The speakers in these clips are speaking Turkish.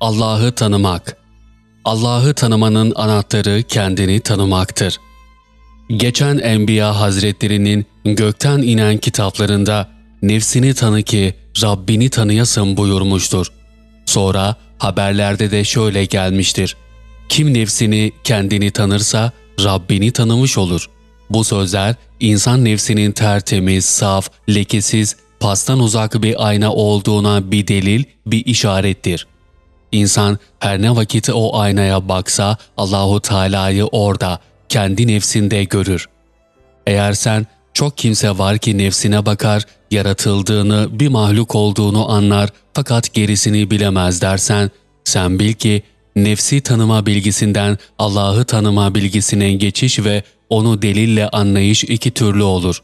Allah'ı tanımak. Allah'ı tanımanın anahtarı kendini tanımaktır. Geçen Enbiya Hazretlerinin gökten inen kitaplarında nefsini tanı ki Rabbini tanıyasın buyurmuştur. Sonra haberlerde de şöyle gelmiştir. Kim nefsini kendini tanırsa Rabbini tanımış olur. Bu sözler insan nefsinin tertemiz, saf, lekesiz, pastan uzak bir ayna olduğuna bir delil, bir işarettir. İnsan her ne vakit o aynaya baksa Allahu Teala'yı orada, kendi nefsinde görür. Eğer sen çok kimse var ki nefsine bakar, yaratıldığını, bir mahluk olduğunu anlar fakat gerisini bilemez dersen, sen bil ki nefsi tanıma bilgisinden Allah'ı tanıma bilgisine geçiş ve onu delille anlayış iki türlü olur.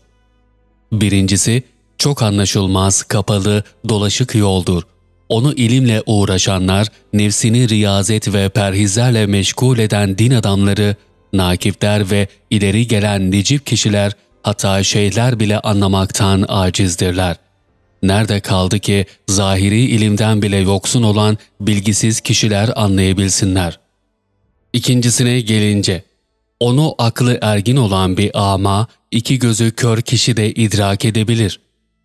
Birincisi, çok anlaşılmaz, kapalı, dolaşık yoldur. Onu ilimle uğraşanlar, nefsini riyazet ve perhizlerle meşgul eden din adamları, nakifler ve ileri gelen necip kişiler, hatta şeyler bile anlamaktan acizdirler. Nerede kaldı ki zahiri ilimden bile yoksun olan bilgisiz kişiler anlayabilsinler? İkincisine gelince, onu aklı ergin olan bir ama, iki gözü kör kişi de idrak edebilir.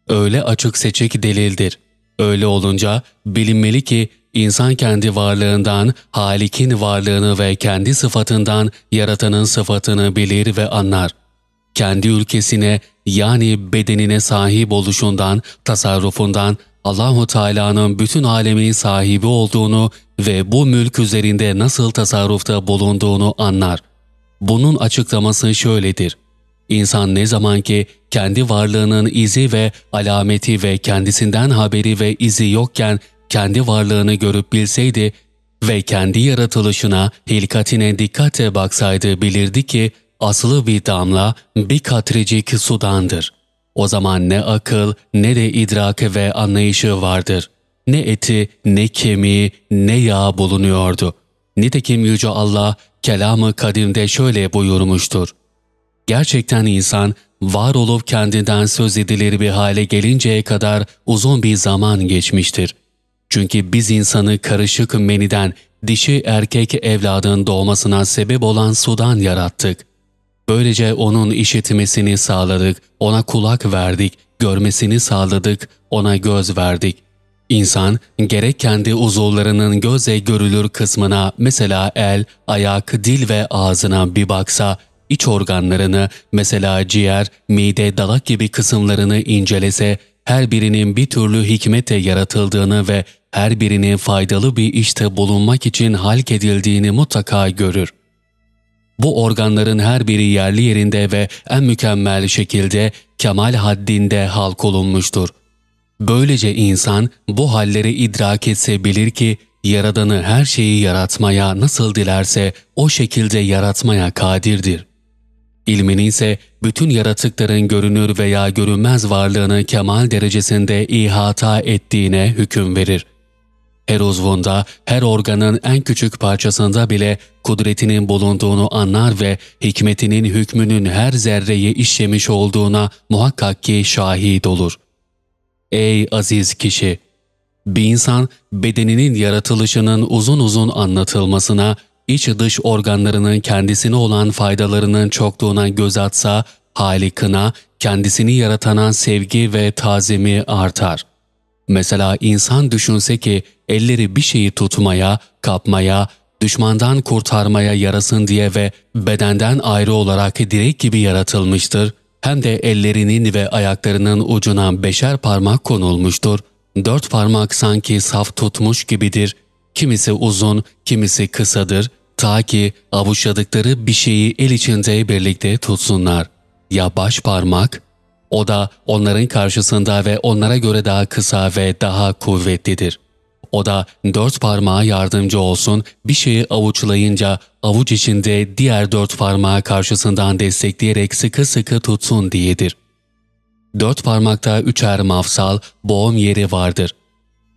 Öyle açık seçik delildir. Öyle olunca bilinmeli ki insan kendi varlığından, Halik'in varlığını ve kendi sıfatından yaratanın sıfatını bilir ve anlar. Kendi ülkesine yani bedenine sahip oluşundan, tasarrufundan, Allahu Teala'nın bütün alemin sahibi olduğunu ve bu mülk üzerinde nasıl tasarrufta bulunduğunu anlar. Bunun açıklaması şöyledir. İnsan ne zaman ki kendi varlığının izi ve alameti ve kendisinden haberi ve izi yokken kendi varlığını görüp bilseydi ve kendi yaratılışına, hilkatine dikkate baksaydı bilirdi ki aslı bir damla, bir katrecik sudandır. O zaman ne akıl ne de idrakı ve anlayışı vardır. Ne eti, ne kemiği, ne yağ bulunuyordu. Nitekim Yüce Allah kelamı kadimde şöyle buyurmuştur. Gerçekten insan var olup kendinden söz edilir bir hale gelinceye kadar uzun bir zaman geçmiştir. Çünkü biz insanı karışık meniden dişi erkek evladın doğmasına sebep olan sudan yarattık. Böylece onun işitmesini sağladık, ona kulak verdik, görmesini sağladık, ona göz verdik. İnsan gerek kendi uzuvlarının göze görülür kısmına mesela el, ayak, dil ve ağzına bir baksa, iç organlarını mesela ciğer, mide, dalak gibi kısımlarını incelese, her birinin bir türlü hikmete yaratıldığını ve her birinin faydalı bir işte bulunmak için halk edildiğini mutlaka görür. Bu organların her biri yerli yerinde ve en mükemmel şekilde kemal haddinde halk olunmuştur. Böylece insan bu halleri idrak etse bilir ki Yaradanı her şeyi yaratmaya nasıl dilerse o şekilde yaratmaya kadirdir. İlminin ise bütün yaratıkların görünür veya görünmez varlığını kemal derecesinde ihata ettiğine hüküm verir. Her uzvunda, her organın en küçük parçasında bile kudretinin bulunduğunu anlar ve hikmetinin hükmünün her zerreyi işlemiş olduğuna muhakkak ki şahit olur. Ey aziz kişi! Bir insan bedeninin yaratılışının uzun uzun anlatılmasına, iç dış organlarının kendisine olan faydalarının çokluğuna göz atsa, halikına, kendisini yaratana sevgi ve tazimi artar. Mesela insan düşünse ki elleri bir şeyi tutmaya, kapmaya, düşmandan kurtarmaya yarasın diye ve bedenden ayrı olarak direk gibi yaratılmıştır. Hem de ellerinin ve ayaklarının ucuna beşer parmak konulmuştur. Dört parmak sanki saf tutmuş gibidir. Kimisi uzun, kimisi kısadır. Ta ki avuçladıkları bir şeyi el içinde birlikte tutsunlar. Ya baş parmak? O da onların karşısında ve onlara göre daha kısa ve daha kuvvetlidir. O da dört parmağa yardımcı olsun, bir şeyi avuçlayınca avuç içinde diğer dört parmağı karşısından destekleyerek sıkı sıkı tutsun diyedir. Dört parmakta üçer mafsal, boğum yeri vardır.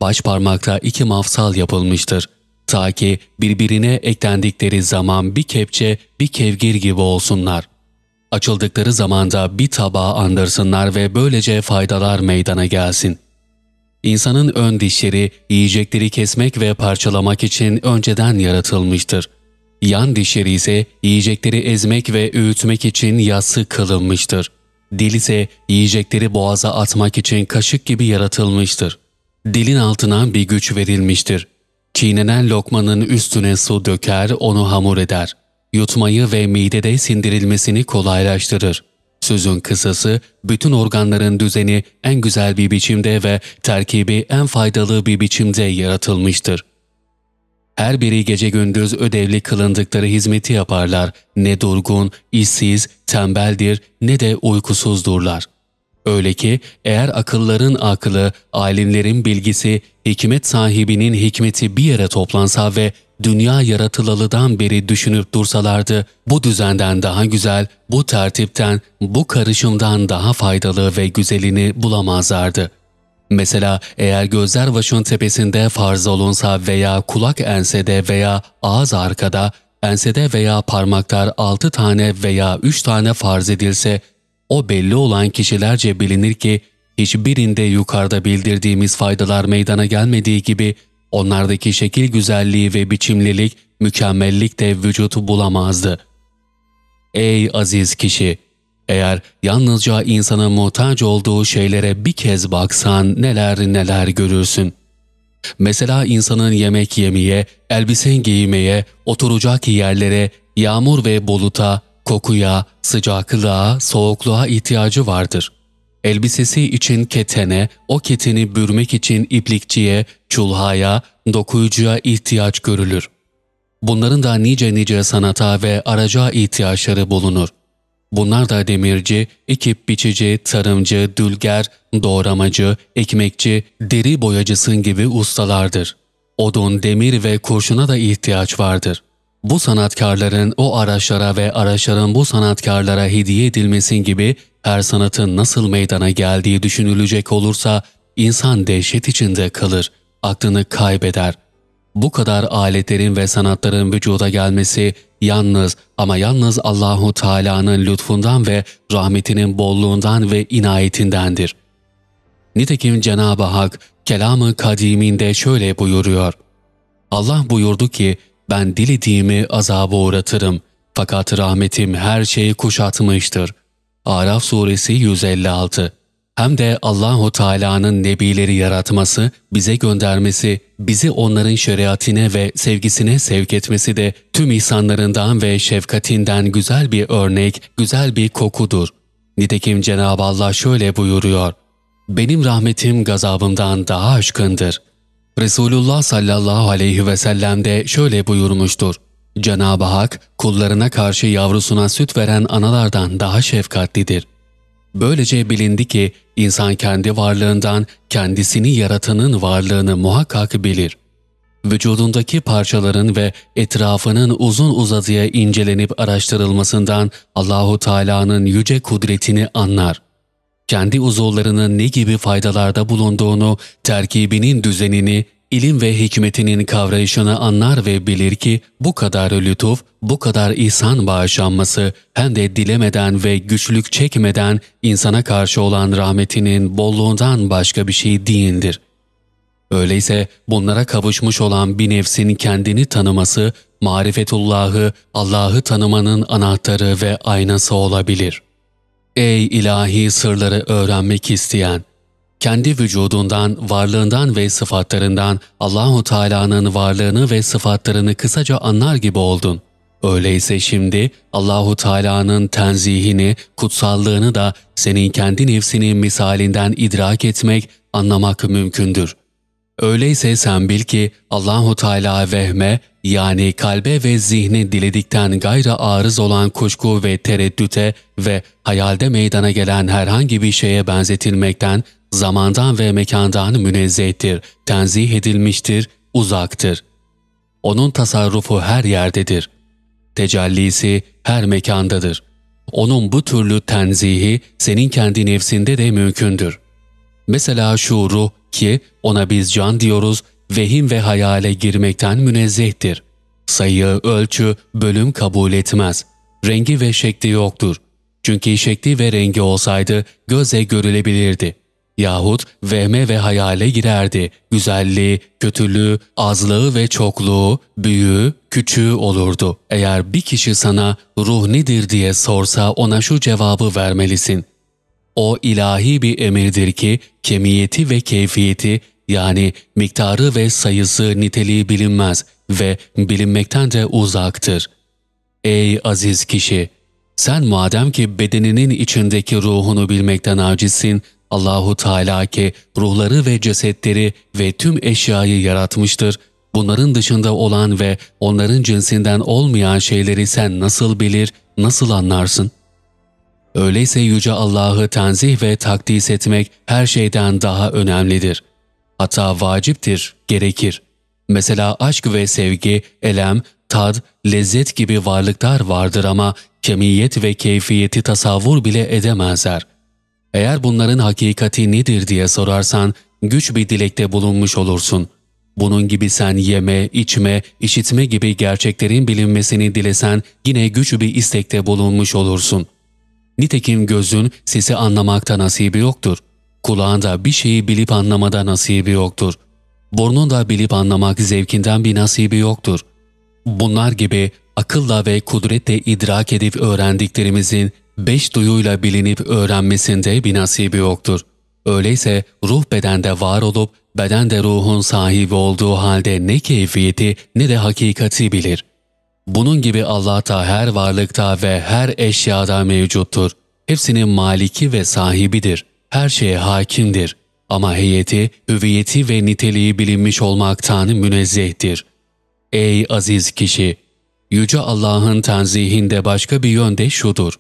Baş parmakta iki mafsal yapılmıştır. Ta ki birbirine eklendikleri zaman bir kepçe, bir kevgir gibi olsunlar. Açıldıkları zamanda bir tabağı andırsınlar ve böylece faydalar meydana gelsin. İnsanın ön dişleri yiyecekleri kesmek ve parçalamak için önceden yaratılmıştır. Yan dişleri ise yiyecekleri ezmek ve öğütmek için yassı kılınmıştır. Dil ise yiyecekleri boğaza atmak için kaşık gibi yaratılmıştır. Dilin altına bir güç verilmiştir. Çiğnenen lokmanın üstüne su döker, onu hamur eder. Yutmayı ve midede sindirilmesini kolaylaştırır. Sözün kısası, bütün organların düzeni en güzel bir biçimde ve terkibi en faydalı bir biçimde yaratılmıştır. Her biri gece gündüz ödevli kılındıkları hizmeti yaparlar. Ne durgun, işsiz, tembeldir ne de uykusuzdurlar. Öyle ki eğer akılların aklı, alimlerin bilgisi, hikmet sahibinin hikmeti bir yere toplansa ve dünya yaratılalıdan beri düşünüp dursalardı, bu düzenden daha güzel, bu tertipten, bu karışımdan daha faydalı ve güzelini bulamazlardı. Mesela eğer gözler başın tepesinde farz olunsa veya kulak ensede veya ağız arkada, ensede veya parmaklar altı tane veya üç tane farz edilse, o belli olan kişilerce bilinir ki, hiçbirinde yukarıda bildirdiğimiz faydalar meydana gelmediği gibi, onlardaki şekil güzelliği ve biçimlilik, mükemmellik de vücutu bulamazdı. Ey aziz kişi! Eğer yalnızca insanın muhtaç olduğu şeylere bir kez baksan neler neler görürsün. Mesela insanın yemek yemeye, elbise giymeye, oturacak yerlere, yağmur ve buluta, kokuya, sıcaklığa, soğukluğa ihtiyacı vardır. Elbisesi için ketene, o keteni bürmek için iplikçiye, çulhaya, dokuyucuya ihtiyaç görülür. Bunların da nice nice sanata ve araca ihtiyaçları bulunur. Bunlar da demirci, ekip biçici, tarımcı, dülger, doğramacı, ekmekçi, deri boyacısın gibi ustalardır. Odun, demir ve kurşuna da ihtiyaç vardır. Bu sanatkarların o araçlara ve araçların bu sanatkarlara hediye edilmesin gibi her sanatın nasıl meydana geldiği düşünülecek olursa insan dehşet içinde kalır, aklını kaybeder. Bu kadar aletlerin ve sanatların vücuda gelmesi yalnız ama yalnız Allahu Teala'nın lütfundan ve rahmetinin bolluğundan ve inayetindendir. Nitekim Cenab-ı Hak kelamı kadiminde şöyle buyuruyor. Allah buyurdu ki ben dilediğimi azaba uğratırım fakat rahmetim her şeyi kuşatmıştır. Araf suresi 156 hem de Allahu Teala'nın nebileri yaratması, bize göndermesi, bizi onların şeriatine ve sevgisine sevk etmesi de tüm ihsanlarından ve şefkatinden güzel bir örnek, güzel bir kokudur. Nitekim Cenab-ı Allah şöyle buyuruyor. Benim rahmetim gazabımdan daha aşkındır. Resulullah sallallahu aleyhi ve sellem de şöyle buyurmuştur. Cenab-ı Hak kullarına karşı yavrusuna süt veren analardan daha şefkatlidir. Böylece bilindi ki insan kendi varlığından kendisini yaratanın varlığını muhakkak bilir. Vücudundaki parçaların ve etrafının uzun uzadıya incelenip araştırılmasından Allahu Teala'nın yüce kudretini anlar. Kendi uzuvlarının ne gibi faydalarda bulunduğunu, terkibinin düzenini, ilim ve hikmetinin kavrayışını anlar ve bilir ki bu kadar lütuf, bu kadar ihsan bağışlanması hem de dilemeden ve güçlük çekmeden insana karşı olan rahmetinin bolluğundan başka bir şey değildir. Öyleyse bunlara kavuşmuş olan bir nefsin kendini tanıması, marifetullahı, Allah'ı tanımanın anahtarı ve aynası olabilir. Ey ilahi sırları öğrenmek isteyen! kendi vücudundan, varlığından ve sıfatlarından Allahu Teala'nın varlığını ve sıfatlarını kısaca anlar gibi oldun. Öyleyse şimdi Allahu Teala'nın tenzihini, kutsallığını da senin kendi nefsinin misalinden idrak etmek, anlamak mümkündür. Öyleyse sen bil ki Allahu Teala vehme yani kalbe ve zihni diledikten gayra arız olan kuşku ve tereddüte ve hayalde meydana gelen herhangi bir şeye benzetilmekten zamandan ve mekandan münezzehtir, tenzih edilmiştir, uzaktır. Onun tasarrufu her yerdedir. Tecellisi her mekandadır. Onun bu türlü tenzihi senin kendi nefsinde de mümkündür. Mesela şu ruh ki ona biz can diyoruz, vehim ve hayale girmekten münezzehtir. Sayı, ölçü, bölüm kabul etmez. Rengi ve şekli yoktur. Çünkü şekli ve rengi olsaydı göze görülebilirdi.'' yahut vehme ve hayale girerdi. Güzelliği, kötülüğü, azlığı ve çokluğu, büyüğü, küçüğü olurdu. Eğer bir kişi sana ruh nedir diye sorsa ona şu cevabı vermelisin. O ilahi bir emirdir ki kemiyeti ve keyfiyeti yani miktarı ve sayısı niteliği bilinmez ve bilinmekten de uzaktır. Ey aziz kişi! Sen madem ki bedeninin içindeki ruhunu bilmekten acizsin, Allahu Teala ki ruhları ve cesetleri ve tüm eşyayı yaratmıştır. Bunların dışında olan ve onların cinsinden olmayan şeyleri sen nasıl bilir, nasıl anlarsın? Öyleyse Yüce Allah'ı tenzih ve takdis etmek her şeyden daha önemlidir. Hatta vaciptir, gerekir. Mesela aşk ve sevgi, elem, tad, lezzet gibi varlıklar vardır ama kemiyet ve keyfiyeti tasavvur bile edemezler. Eğer bunların hakikati nedir diye sorarsan güç bir dilekte bulunmuş olursun. Bunun gibi sen yeme, içme, işitme gibi gerçeklerin bilinmesini dilesen yine güç bir istekte bulunmuş olursun. Nitekim gözün sesi anlamakta nasibi yoktur. Kulağında bir şeyi bilip anlamada nasibi yoktur. Burnun da bilip anlamak zevkinden bir nasibi yoktur. Bunlar gibi akılla ve kudretle idrak edip öğrendiklerimizin beş duyuyla bilinip öğrenmesinde bir nasibi yoktur. Öyleyse ruh bedende var olup beden de ruhun sahibi olduğu halde ne keyfiyeti ne de hakikati bilir. Bunun gibi Allah da her varlıkta ve her eşyada mevcuttur. Hepsinin maliki ve sahibidir. Her şeye hakimdir. Ama heyeti, hüviyeti ve niteliği bilinmiş olmaktan münezzehtir. Ey aziz kişi! Yüce Allah'ın tenzihinde başka bir yönde şudur.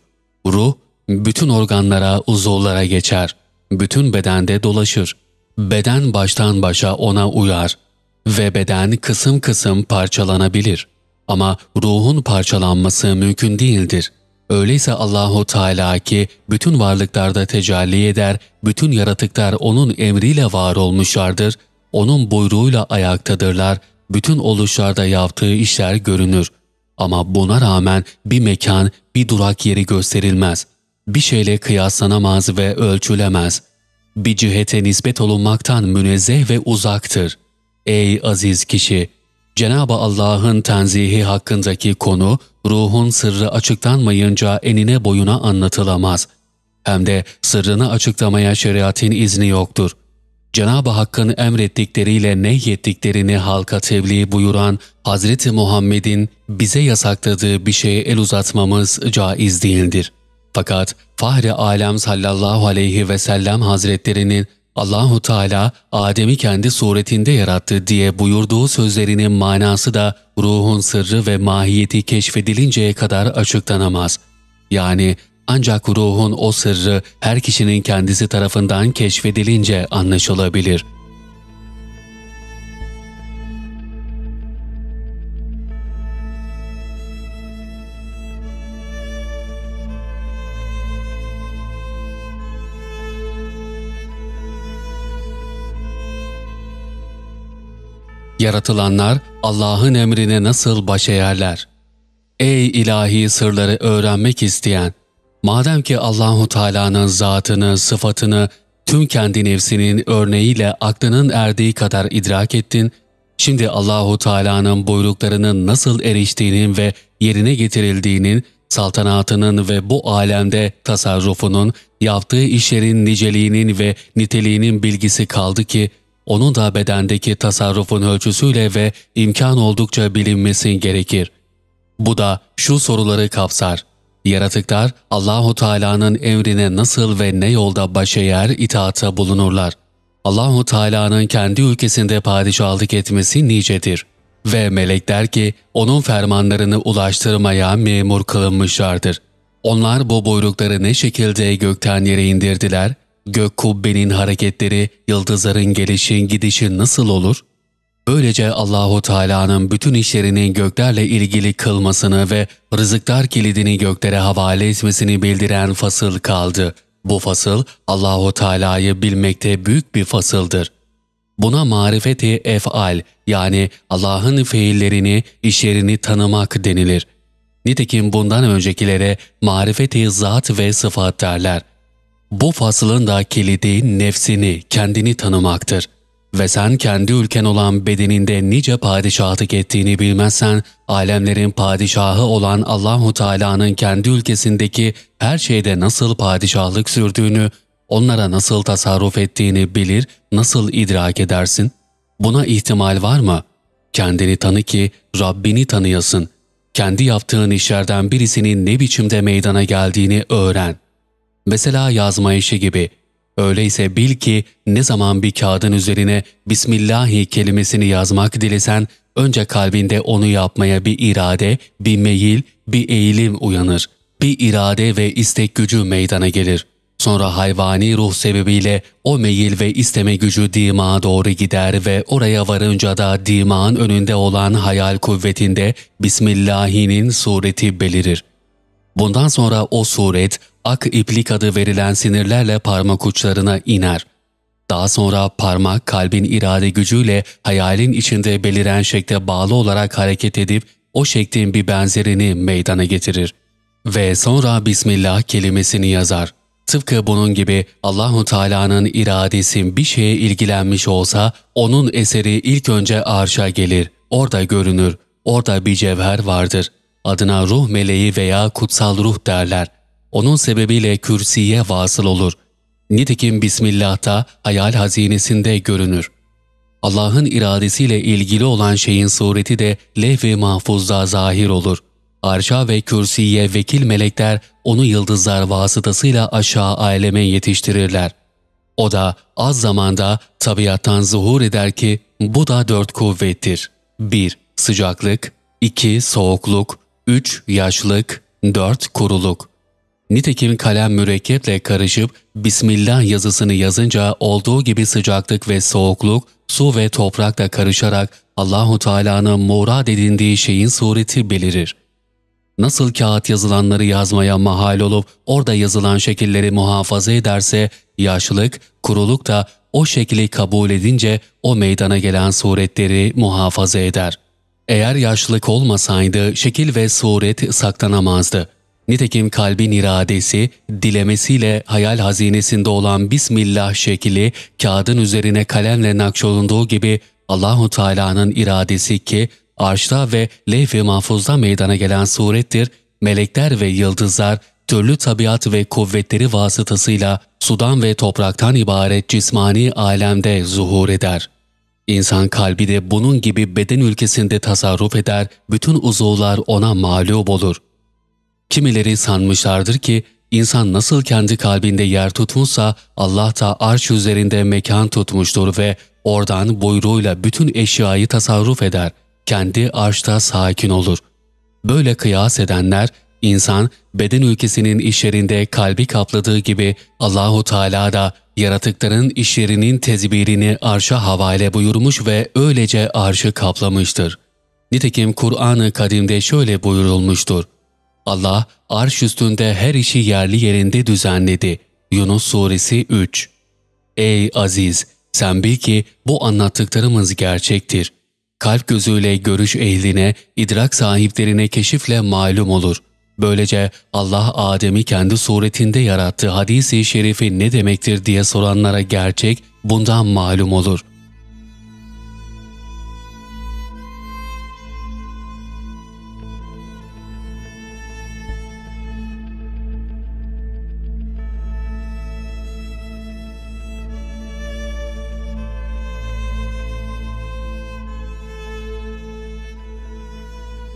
Ruh, bütün organlara, uzuvlara geçer. Bütün bedende dolaşır. Beden baştan başa ona uyar. Ve beden kısım kısım parçalanabilir. Ama ruhun parçalanması mümkün değildir. Öyleyse Allahu Teala ki bütün varlıklarda tecelli eder, bütün yaratıklar onun emriyle var olmuşlardır, onun buyruğuyla ayaktadırlar, bütün oluşlarda yaptığı işler görünür. Ama buna rağmen bir mekan, bir durak yeri gösterilmez. Bir şeyle kıyaslanamaz ve ölçülemez. Bir cihete nispet olunmaktan münezzeh ve uzaktır. Ey aziz kişi! Cenab-ı Allah'ın tenzihi hakkındaki konu, ruhun sırrı açıklanmayınca enine boyuna anlatılamaz. Hem de sırrını açıklamaya şeriatin izni yoktur. Cenab-ı Hakk'ın emrettikleriyle nehyettiklerini halka tebliğ buyuran Hazreti Muhammed'in bize yasakladığı bir şeye el uzatmamız caiz değildir. Fakat Fahri Alem sallallahu aleyhi ve sellem Hazretlerinin Allahu Teala Adem'i kendi suretinde yarattı diye buyurduğu sözlerinin manası da ruhun sırrı ve mahiyeti keşfedilinceye kadar açıklanamaz. Yani ancak ruhun o sırrı her kişinin kendisi tarafından keşfedilince anlaşılabilir.'' Yaratılanlar Allah'ın emrine nasıl baş eğerler? Ey ilahi sırları öğrenmek isteyen! Madem ki Allahu Teala'nın zatını, sıfatını tüm kendi nefsinin örneğiyle aklının erdiği kadar idrak ettin, şimdi Allahu Teala'nın buyruklarının nasıl eriştiğinin ve yerine getirildiğinin, saltanatının ve bu alemde tasarrufunun, yaptığı işlerin niceliğinin ve niteliğinin bilgisi kaldı ki, onun da bedendeki tasarrufun ölçüsüyle ve imkan oldukça bilinmesi gerekir. Bu da şu soruları kapsar. Yaratıklar Allahu Teala'nın emrine nasıl ve ne yolda baş eğer itaatta bulunurlar? Allahu Teala'nın kendi ülkesinde padişahlık etmesi nicedir ve melekler ki onun fermanlarını ulaştırmaya memur kılınmışlardır. Onlar bu buyrukları ne şekilde gökten yere indirdiler Gök kubbenin hareketleri, yıldızların gelişi gidişi nasıl olur? Böylece Allahu Teala'nın bütün işlerinin göklerle ilgili kılmasını ve rızıklar kilidini göklere havale etmesini bildiren fasıl kaldı. Bu fasıl Allahu Teala'yı bilmekte büyük bir fasıldır. Buna marifeti efal yani Allah'ın fiillerini, işlerini tanımak denilir. Nitekim bundan öncekilere marifeti zat ve sıfat derler. Bu faslın da kilidi nefsini, kendini tanımaktır. Ve sen kendi ülken olan bedeninde nice padişahlık ettiğini bilmezsen, alemlerin padişahı olan Allahu Teala'nın kendi ülkesindeki her şeyde nasıl padişahlık sürdüğünü, onlara nasıl tasarruf ettiğini bilir, nasıl idrak edersin? Buna ihtimal var mı? Kendini tanı ki Rabbini tanıyasın. Kendi yaptığın işlerden birisinin ne biçimde meydana geldiğini öğren. Mesela yazma işi gibi. Öyleyse bil ki ne zaman bir kağıdın üzerine Bismillahi kelimesini yazmak dilesen, önce kalbinde onu yapmaya bir irade, bir meyil, bir eğilim uyanır. Bir irade ve istek gücü meydana gelir. Sonra hayvani ruh sebebiyle o meyil ve isteme gücü dimağa doğru gider ve oraya varınca da dimağın önünde olan hayal kuvvetinde Bismillahinin sureti belirir. Bundan sonra o suret ak iplik adı verilen sinirlerle parmak uçlarına iner. Daha sonra parmak kalbin irade gücüyle hayalin içinde beliren şekle bağlı olarak hareket edip o şeklin bir benzerini meydana getirir. Ve sonra Bismillah kelimesini yazar. Tıpkı bunun gibi Allahu Teala'nın iradesi bir şeye ilgilenmiş olsa onun eseri ilk önce arşa gelir. Orada görünür. Orada bir cevher vardır. Adına ruh meleği veya kutsal ruh derler. Onun sebebiyle kürsiye vasıl olur. Nitekim Bismillah'ta hayal hazinesinde görünür. Allah'ın iradesiyle ilgili olan şeyin sureti de levh-i mahfuzda zahir olur. Arşa ve kürsiye vekil melekler onu yıldızlar vasıtasıyla aşağı aleme yetiştirirler. O da az zamanda tabiattan zuhur eder ki bu da dört kuvvettir. 1- Sıcaklık 2- Soğukluk 3- Yaşlık 4- Kuruluk Nitekim kalem mürekkeple karışıp Bismillah yazısını yazınca olduğu gibi sıcaklık ve soğukluk su ve toprakla karışarak Allahu Teala'nın murad edindiği şeyin sureti belirir. Nasıl kağıt yazılanları yazmaya mahal olup orada yazılan şekilleri muhafaza ederse yaşlılık, kuruluk da o şekli kabul edince o meydana gelen suretleri muhafaza eder. Eğer yaşlılık olmasaydı şekil ve suret saklanamazdı. Nitekim kalbin iradesi, dilemesiyle hayal hazinesinde olan Bismillah şekli kağıdın üzerine kalemle nakşolunduğu gibi Allahu Teala'nın iradesi ki arşta ve levh-i mahfuzda meydana gelen surettir, melekler ve yıldızlar türlü tabiat ve kuvvetleri vasıtasıyla sudan ve topraktan ibaret cismani alemde zuhur eder. İnsan kalbi de bunun gibi beden ülkesinde tasarruf eder, bütün uzuvlar ona mağlup olur. Kimileri sanmışlardır ki insan nasıl kendi kalbinde yer tutmuşsa Allah da arş üzerinde mekan tutmuştur ve oradan buyruğuyla bütün eşyayı tasarruf eder. Kendi arşta sakin olur. Böyle kıyas edenler insan beden ülkesinin işlerinde kalbi kapladığı gibi Allahu Teala da yaratıkların işlerinin tezbirini arşa havale buyurmuş ve öylece arşı kaplamıştır. Nitekim Kur'an-ı Kadim'de şöyle buyurulmuştur. Allah arş üstünde her işi yerli yerinde düzenledi. Yunus Suresi 3 Ey Aziz! Sen bil ki bu anlattıklarımız gerçektir. Kalp gözüyle görüş ehline, idrak sahiplerine keşifle malum olur. Böylece Allah Adem'i kendi suretinde yarattığı hadisi şerifi ne demektir diye soranlara gerçek bundan malum olur.''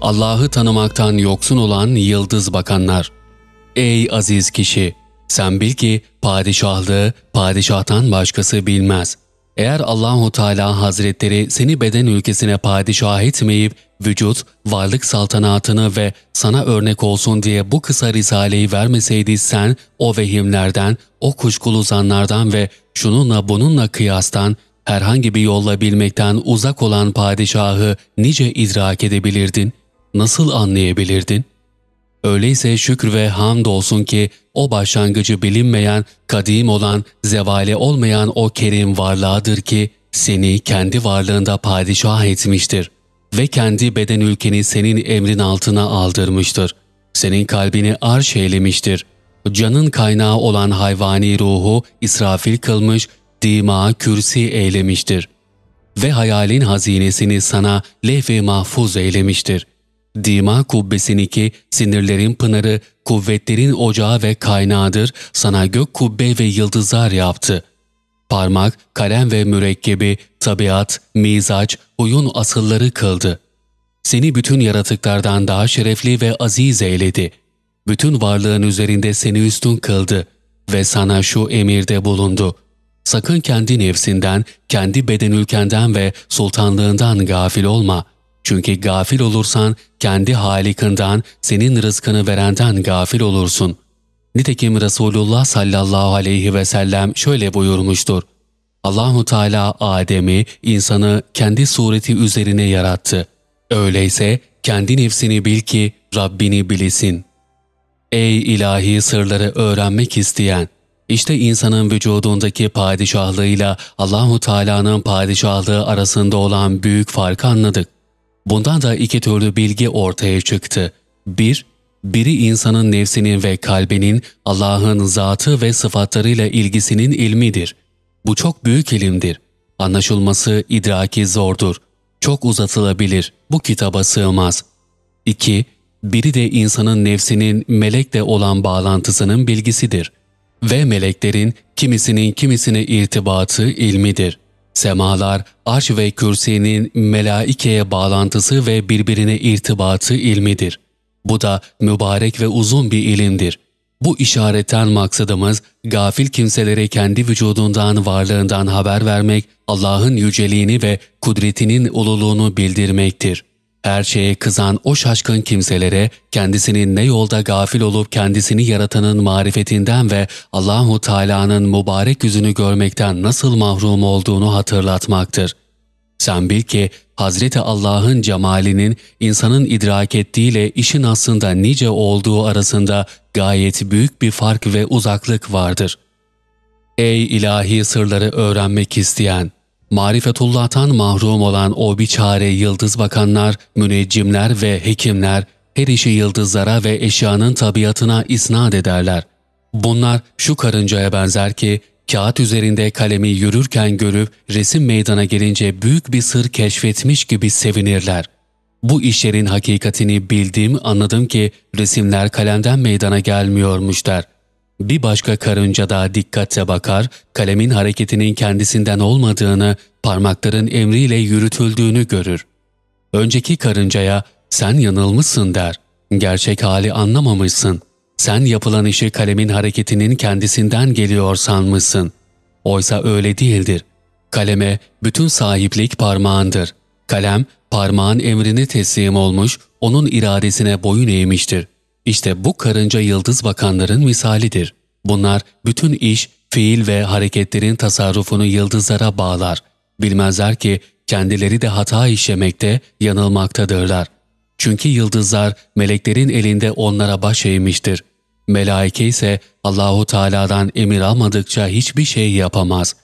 Allah'ı tanımaktan yoksun olan yıldız bakanlar. Ey aziz kişi! Sen bil ki padişahlığı padişahtan başkası bilmez. Eğer Allahu Teala Hazretleri seni beden ülkesine padişah etmeyip vücut, varlık saltanatını ve sana örnek olsun diye bu kısa risaleyi vermeseydi sen o vehimlerden, o kuşkulu zanlardan ve şununla bununla kıyastan herhangi bir yolla bilmekten uzak olan padişahı nice idrak edebilirdin nasıl anlayabilirdin? Öyleyse şükür ve hamd olsun ki o başlangıcı bilinmeyen, kadim olan, zevale olmayan o kerim varlığıdır ki seni kendi varlığında padişah etmiştir ve kendi beden ülkeni senin emrin altına aldırmıştır. Senin kalbini arş eylemiştir. canın kaynağı olan hayvani ruhu İsrafil kılmış, dima kürsi eylemiştir. Ve hayalin hazinesini sana levh-i mahfuz eylemiştir. Dima kubbesini ki sinirlerin pınarı, kuvvetlerin ocağı ve kaynağıdır, sana gök kubbe ve yıldızlar yaptı. Parmak, kalem ve mürekkebi, tabiat, mizaç, uyun asılları kıldı. Seni bütün yaratıklardan daha şerefli ve aziz eyledi. Bütün varlığın üzerinde seni üstün kıldı ve sana şu emirde bulundu. Sakın kendi nefsinden, kendi beden ülkenden ve sultanlığından gafil olma. Çünkü gafil olursan kendi halikinden, senin rızkını verenden gafil olursun. Nitekim Resulullah sallallahu aleyhi ve sellem şöyle buyurmuştur. Allahu Teala Adem'i, insanı kendi sureti üzerine yarattı. Öyleyse kendi nefsini bil ki Rabbini bilesin. Ey ilahi sırları öğrenmek isteyen! İşte insanın vücudundaki padişahlığıyla Allahu Teala'nın padişahlığı arasında olan büyük farkı anladık. Bundan da iki türlü bilgi ortaya çıktı. Bir, biri insanın nefsinin ve kalbinin Allah'ın zatı ve sıfatlarıyla ilgisinin ilmidir. Bu çok büyük ilimdir. Anlaşılması idraki zordur. Çok uzatılabilir. Bu kitaba sığmaz. 2. Biri de insanın nefsinin melekle olan bağlantısının bilgisidir. Ve meleklerin kimisinin kimisine irtibatı ilmidir. Semalar, arş ve kürsinin melaikeye bağlantısı ve birbirine irtibatı ilmidir. Bu da mübarek ve uzun bir ilimdir. Bu işaretten maksadımız gafil kimselere kendi vücudundan varlığından haber vermek, Allah'ın yüceliğini ve kudretinin ululuğunu bildirmektir. Her şeye kızan o şaşkın kimselere kendisinin ne yolda gafil olup kendisini yaratanın marifetinden ve Allahu Teala'nın mübarek yüzünü görmekten nasıl mahrum olduğunu hatırlatmaktır. Sen bil ki Hazreti Allah'ın cemalinin insanın idrak ettiğiyle işin aslında nice olduğu arasında gayet büyük bir fark ve uzaklık vardır. Ey ilahi sırları öğrenmek isteyen! Marifetullah'tan mahrum olan o biçare yıldız bakanlar, müneccimler ve hekimler her işi yıldızlara ve eşyanın tabiatına isnat ederler. Bunlar şu karıncaya benzer ki kağıt üzerinde kalemi yürürken görüp resim meydana gelince büyük bir sır keşfetmiş gibi sevinirler. Bu işlerin hakikatini bildim anladım ki resimler kalemden meydana gelmiyormuş der. Bir başka karınca da dikkatle bakar, kalemin hareketinin kendisinden olmadığını, parmakların emriyle yürütüldüğünü görür. Önceki karıncaya sen yanılmışsın der. Gerçek hali anlamamışsın. Sen yapılan işi kalemin hareketinin kendisinden geliyor sanmışsın. Oysa öyle değildir. Kaleme bütün sahiplik parmağındır. Kalem parmağın emrine teslim olmuş, onun iradesine boyun eğmiştir. İşte bu karınca yıldız bakanların misalidir. Bunlar bütün iş, fiil ve hareketlerin tasarrufunu yıldızlara bağlar. Bilmezler ki kendileri de hata işlemekte, yanılmaktadırlar. Çünkü yıldızlar meleklerin elinde onlara baş eğmiştir. Melaike ise Allahu Teala'dan emir almadıkça hiçbir şey yapamaz.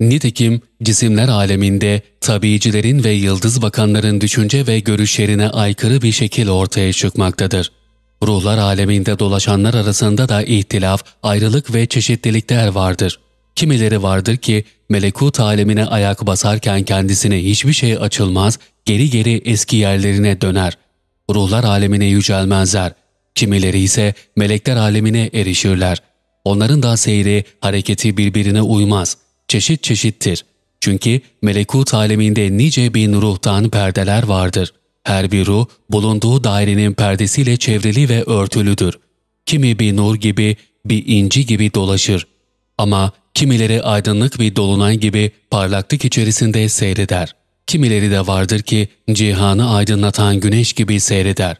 Nitekim cisimler aleminde tabiicilerin ve yıldız bakanların düşünce ve görüşlerine aykırı bir şekil ortaya çıkmaktadır. Ruhlar aleminde dolaşanlar arasında da ihtilaf, ayrılık ve çeşitlilikler vardır. Kimileri vardır ki melekut alemine ayak basarken kendisine hiçbir şey açılmaz, geri geri eski yerlerine döner. Ruhlar alemine yücelmezler. Kimileri ise melekler alemine erişirler. Onların da seyri, hareketi birbirine uymaz. Çeşit çeşittir. Çünkü melekut aleminde nice bin ruhtan perdeler vardır. Her bir ruh bulunduğu dairenin perdesiyle çevrili ve örtülüdür. Kimi bir nur gibi, bir inci gibi dolaşır. Ama kimileri aydınlık bir dolunay gibi parlaklık içerisinde seyreder. Kimileri de vardır ki cihanı aydınlatan güneş gibi seyreder.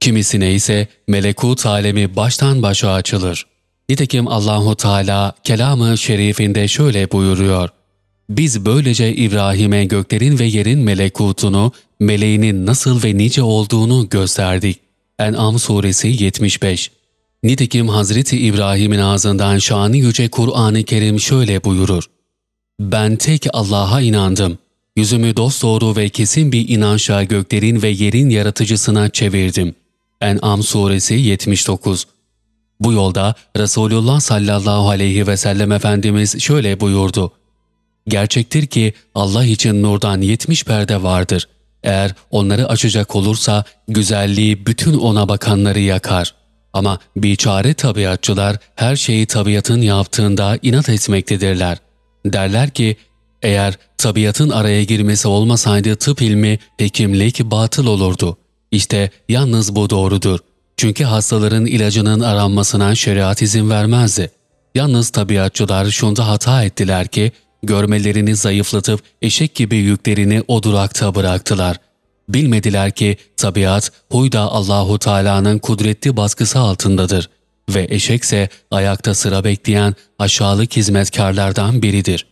Kimisine ise melekut alemi baştan başa açılır. Nitekim Allahu Teala kelamı şerifinde şöyle buyuruyor. Biz böylece İbrahim'e göklerin ve yerin melekutunu, meleğinin nasıl ve nice olduğunu gösterdik. En'am suresi 75 Nitekim Hazreti İbrahim'in ağzından şanı yüce Kur'an-ı Kerim şöyle buyurur. Ben tek Allah'a inandım. Yüzümü dosdoğru ve kesin bir inançla göklerin ve yerin yaratıcısına çevirdim. En'am suresi 79 Bu yolda Resulullah sallallahu aleyhi ve sellem Efendimiz şöyle buyurdu. Gerçektir ki Allah için nurdan yetmiş perde vardır. Eğer onları açacak olursa güzelliği bütün ona bakanları yakar. Ama biçare tabiatçılar her şeyi tabiatın yaptığında inat etmektedirler. Derler ki eğer tabiatın araya girmesi olmasaydı tıp ilmi, hekimlik batıl olurdu. İşte yalnız bu doğrudur. Çünkü hastaların ilacının aranmasına şeriat izin vermezdi. Yalnız tabiatçılar şunda hata ettiler ki, görmelerini zayıflatıp eşek gibi yüklerini o durakta bıraktılar. Bilmediler ki tabiat huyda Allahu Teala'nın kudretli baskısı altındadır ve eşekse ayakta sıra bekleyen aşağılık hizmetkarlardan biridir.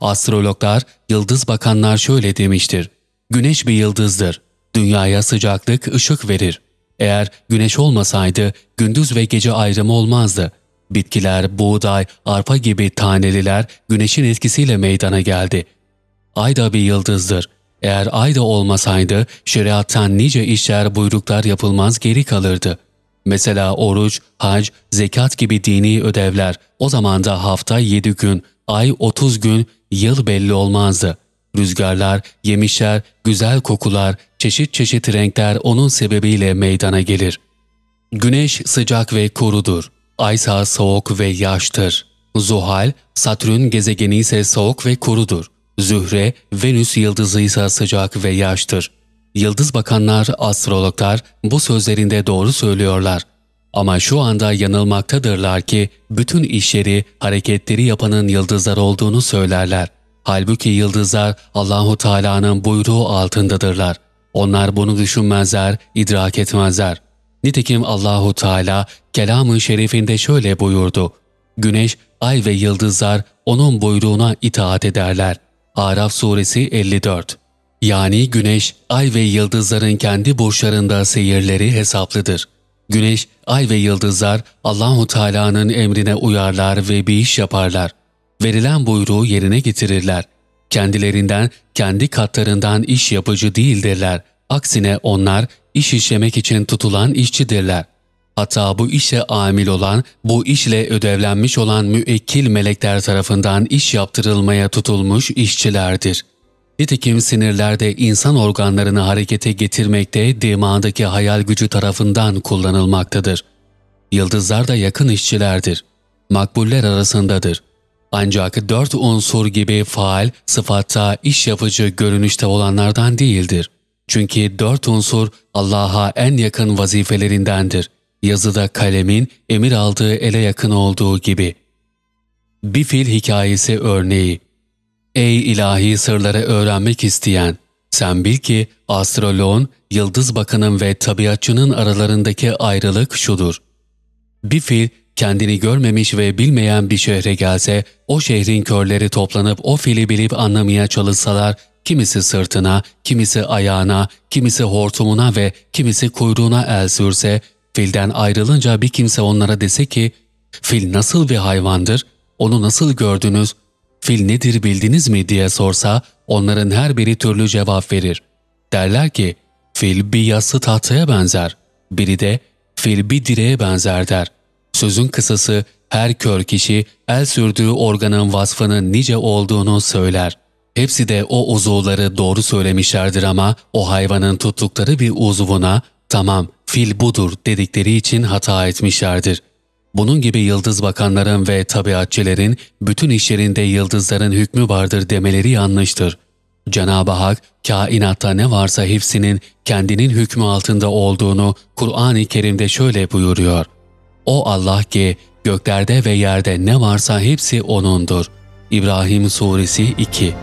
Astrologlar, yıldız bakanlar şöyle demiştir. Güneş bir yıldızdır. Dünyaya sıcaklık, ışık verir. Eğer güneş olmasaydı gündüz ve gece ayrımı olmazdı. Bitkiler, buğday, arpa gibi taneliler güneşin etkisiyle meydana geldi. Ay da bir yıldızdır. Eğer ay da olmasaydı şeriattan nice işler buyruklar yapılmaz geri kalırdı. Mesela oruç, hac, zekat gibi dini ödevler o zaman da hafta yedi gün, ay otuz gün, yıl belli olmazdı. Rüzgarlar, yemişler, güzel kokular, çeşit çeşit renkler onun sebebiyle meydana gelir. Güneş sıcak ve kurudur. Ay ise soğuk ve yaştır. Zuhal, Satürn gezegeni ise soğuk ve kurudur. Zühre, Venüs yıldızı ise sıcak ve yaştır. Yıldız bakanlar, astrologlar bu sözlerinde doğru söylüyorlar. Ama şu anda yanılmaktadırlar ki bütün işleri, hareketleri yapanın yıldızlar olduğunu söylerler. Halbuki yıldızlar Allahu Teala'nın buyruğu altındadırlar. Onlar bunu düşünmezler, idrak etmezler. Nitekim Allahu Teala kelamı şerifinde şöyle buyurdu. Güneş, ay ve yıldızlar onun buyruğuna itaat ederler. Araf suresi 54 Yani güneş, ay ve yıldızların kendi burçlarında seyirleri hesaplıdır. Güneş, ay ve yıldızlar Allahu Teala'nın emrine uyarlar ve bir iş yaparlar. Verilen buyruğu yerine getirirler. Kendilerinden, kendi katlarından iş yapıcı değildirler. Aksine onlar iş işlemek için tutulan işçidirler. Hatta bu işe amil olan, bu işle ödevlenmiş olan müekkil melekler tarafından iş yaptırılmaya tutulmuş işçilerdir. Nitekim sinirlerde insan organlarını harekete getirmekte dimağdaki hayal gücü tarafından kullanılmaktadır. Yıldızlar da yakın işçilerdir. Makbuller arasındadır. Ancak dört unsur gibi faal, sıfatta iş yapıcı görünüşte olanlardan değildir. Çünkü dört unsur Allah'a en yakın vazifelerindendir. Yazıda kalemin emir aldığı ele yakın olduğu gibi. Bir fil hikayesi örneği Ey ilahi sırları öğrenmek isteyen! Sen bil ki astroloğun, yıldız bakının ve tabiatçının aralarındaki ayrılık şudur. Bir fil kendini görmemiş ve bilmeyen bir şehre gelse, o şehrin körleri toplanıp o fili bilip anlamaya çalışsalar, kimisi sırtına, kimisi ayağına, kimisi hortumuna ve kimisi kuyruğuna el sürse, filden ayrılınca bir kimse onlara dese ki, fil nasıl bir hayvandır, onu nasıl gördünüz, fil nedir bildiniz mi diye sorsa, onların her biri türlü cevap verir. Derler ki, fil bir yassı tahtaya benzer, biri de fil bir direğe benzer der.'' Sözün kısası her kör kişi el sürdüğü organın vasfının nice olduğunu söyler. Hepsi de o uzuvları doğru söylemişlerdir ama o hayvanın tuttukları bir uzvuna tamam fil budur dedikleri için hata etmişlerdir. Bunun gibi yıldız bakanların ve tabiatçilerin bütün işlerinde yıldızların hükmü vardır demeleri yanlıştır. Cenab-ı Hak kainatta ne varsa hepsinin kendinin hükmü altında olduğunu Kur'an-ı Kerim'de şöyle buyuruyor. O Allah ki göklerde ve yerde ne varsa hepsi O'nundur. İbrahim Suresi 2